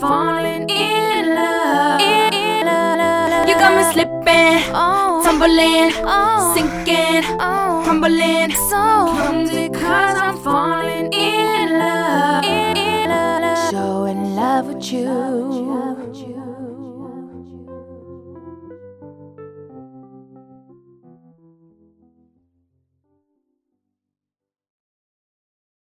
falling in love. in, in, You got me slipping, oh, tumbling, oh, sinking, oh, crumbling. so Clumsy cause I'm falling in love. in, in, So in love with you.